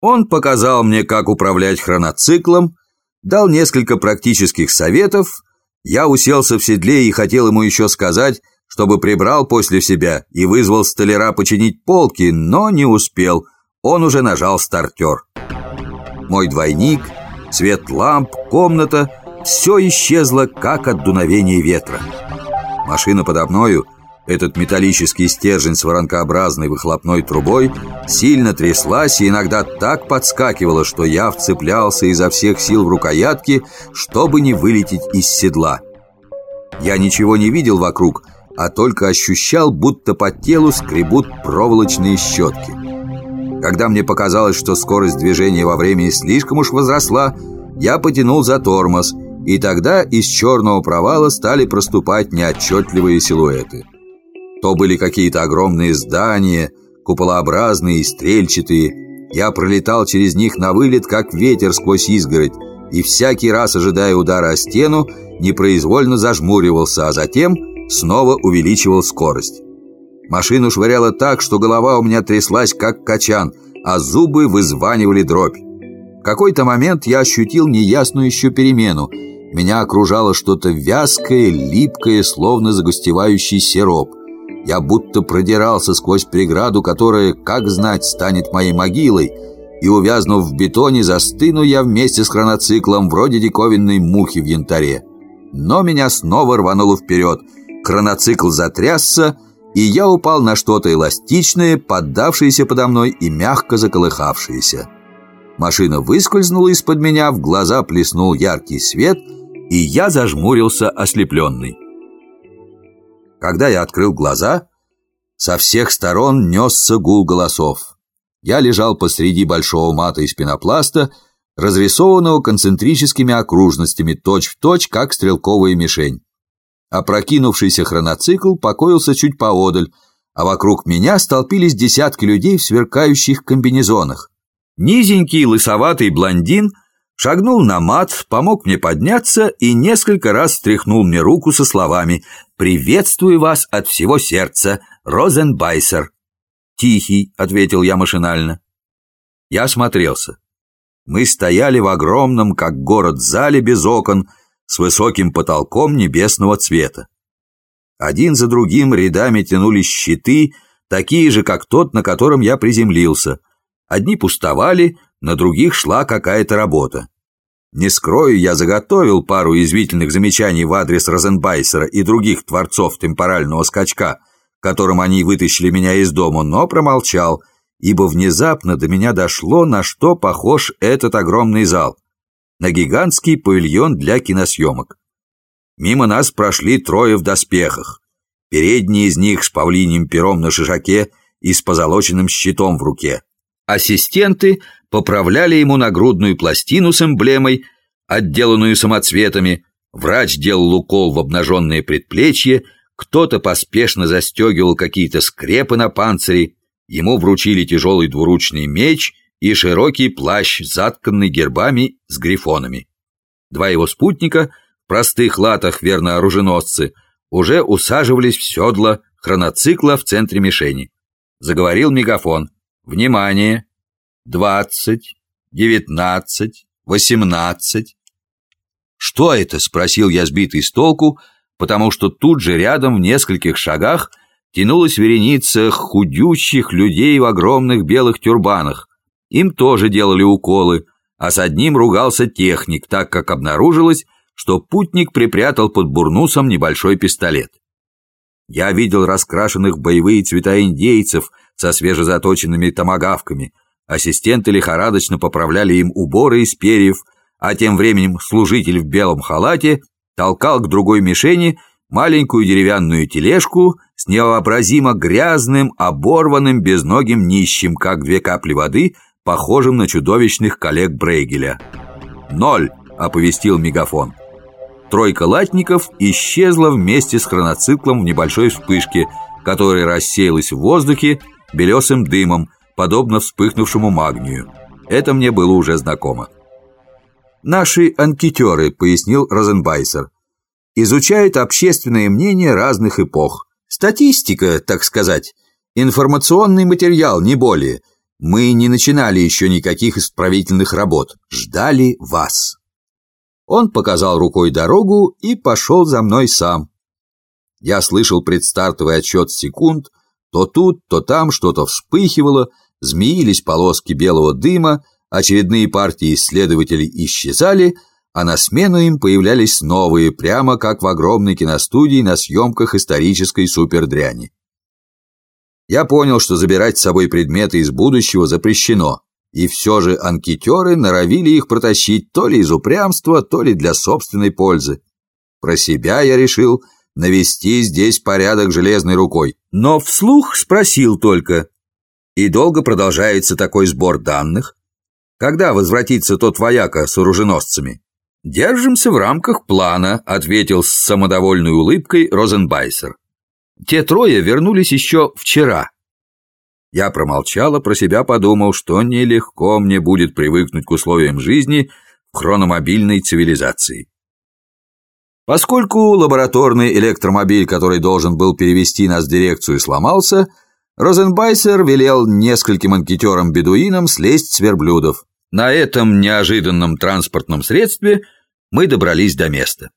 Он показал мне, как управлять хроноциклом, дал несколько практических советов. Я уселся в седле и хотел ему еще сказать, чтобы прибрал после себя и вызвал столяра починить полки, но не успел. Он уже нажал стартер. Мой двойник, свет ламп, комната — все исчезло, как от дуновения ветра. Машина подо мною — этот металлический стержень с воронкообразной выхлопной трубой сильно тряслась и иногда так подскакивала, что я вцеплялся изо всех сил в рукоятки, чтобы не вылететь из седла. Я ничего не видел вокруг, а только ощущал, будто по телу скребут проволочные щетки. Когда мне показалось, что скорость движения во времени слишком уж возросла, я потянул за тормоз, и тогда из черного провала стали проступать неотчетливые силуэты. То были какие-то огромные здания, куполообразные и стрельчатые. Я пролетал через них на вылет, как ветер сквозь изгородь, и всякий раз, ожидая удара о стену, непроизвольно зажмуривался, а затем снова увеличивал скорость. Машину швыряло так, что голова у меня тряслась, как качан, а зубы вызванивали дробь. В какой-то момент я ощутил неясную еще перемену. Меня окружало что-то вязкое, липкое, словно загустевающий сироп. Я будто продирался сквозь преграду, которая, как знать, станет моей могилой, и, увязнув в бетоне, застыну я вместе с хроноциклом вроде диковинной мухи в янтаре. Но меня снова рвануло вперед. Хроноцикл затрясся, и я упал на что-то эластичное, поддавшееся подо мной и мягко заколыхавшееся. Машина выскользнула из-под меня, в глаза плеснул яркий свет, и я зажмурился ослепленный. Когда я открыл глаза, со всех сторон несся гул голосов. Я лежал посреди большого мата из пенопласта, разрисованного концентрическими окружностями, точь-в-точь, точь, как стрелковая мишень. Опрокинувшийся хроноцикл покоился чуть поодаль, а вокруг меня столпились десятки людей в сверкающих комбинезонах. Низенький лысоватый блондин шагнул на мат, помог мне подняться и несколько раз стряхнул мне руку со словами «Приветствую вас от всего сердца, Розенбайсер». «Тихий», — ответил я машинально. Я осмотрелся. Мы стояли в огромном, как город, зале без окон, с высоким потолком небесного цвета. Один за другим рядами тянулись щиты, такие же, как тот, на котором я приземлился. Одни пустовали, на других шла какая-то работа. Не скрою, я заготовил пару извительных замечаний в адрес Розенбайсера и других творцов темпорального скачка, которым они вытащили меня из дома, но промолчал, ибо внезапно до меня дошло, на что похож этот огромный зал. На гигантский павильон для киносъемок. Мимо нас прошли трое в доспехах. Передний из них с павлиним пером на шишаке и с позолоченным щитом в руке. Ассистенты поправляли ему нагрудную пластину с эмблемой, отделанную самоцветами, врач делал укол в обнаженные предплечья, кто-то поспешно застегивал какие-то скрепы на панцире, ему вручили тяжелый двуручный меч и широкий плащ, затканный гербами с грифонами. Два его спутника, в простых латах верно оруженосцы, уже усаживались в седло хроноцикла в центре мишени. Заговорил мегафон. «Внимание! двадцать, девятнадцать, восемнадцать. «Что это?» — спросил я, сбитый с толку, потому что тут же рядом в нескольких шагах тянулась вереница худющих людей в огромных белых тюрбанах. Им тоже делали уколы, а с одним ругался техник, так как обнаружилось, что путник припрятал под бурнусом небольшой пистолет. Я видел раскрашенных боевые цвета индейцев со свежезаточенными томагавками — Ассистенты лихорадочно поправляли им уборы из перьев, а тем временем служитель в белом халате толкал к другой мишени маленькую деревянную тележку с невообразимо грязным, оборванным, безногим нищим, как две капли воды, похожим на чудовищных коллег Брейгеля. «Ноль!» — оповестил мегафон. Тройка латников исчезла вместе с хроноциклом в небольшой вспышке, которая рассеялась в воздухе белесым дымом, подобно вспыхнувшему магнию. Это мне было уже знакомо. «Наши анкетеры», — пояснил Розенбайсер, «изучают общественное мнение разных эпох. Статистика, так сказать, информационный материал, не более. Мы не начинали еще никаких исправительных работ, ждали вас. Он показал рукой дорогу и пошел за мной сам. Я слышал предстартовый отсчет секунд, то тут, то там что-то вспыхивало, змеились полоски белого дыма, очередные партии исследователей исчезали, а на смену им появлялись новые, прямо как в огромной киностудии на съемках исторической супердряни. Я понял, что забирать с собой предметы из будущего запрещено, и все же анкетеры норовили их протащить то ли из упрямства, то ли для собственной пользы. Про себя я решил навести здесь порядок железной рукой, но вслух спросил только, и долго продолжается такой сбор данных? Когда возвратится тот вояка с оруженосцами? «Держимся в рамках плана», — ответил с самодовольной улыбкой Розенбайсер. Те трое вернулись еще вчера. Я промолчал, а про себя подумал, что нелегко мне будет привыкнуть к условиям жизни в хрономобильной цивилизации. Поскольку лабораторный электромобиль, который должен был перевести нас в дирекцию, сломался, Розенбайсер велел нескольким анкетерам-бедуинам слезть с верблюдов. На этом неожиданном транспортном средстве мы добрались до места.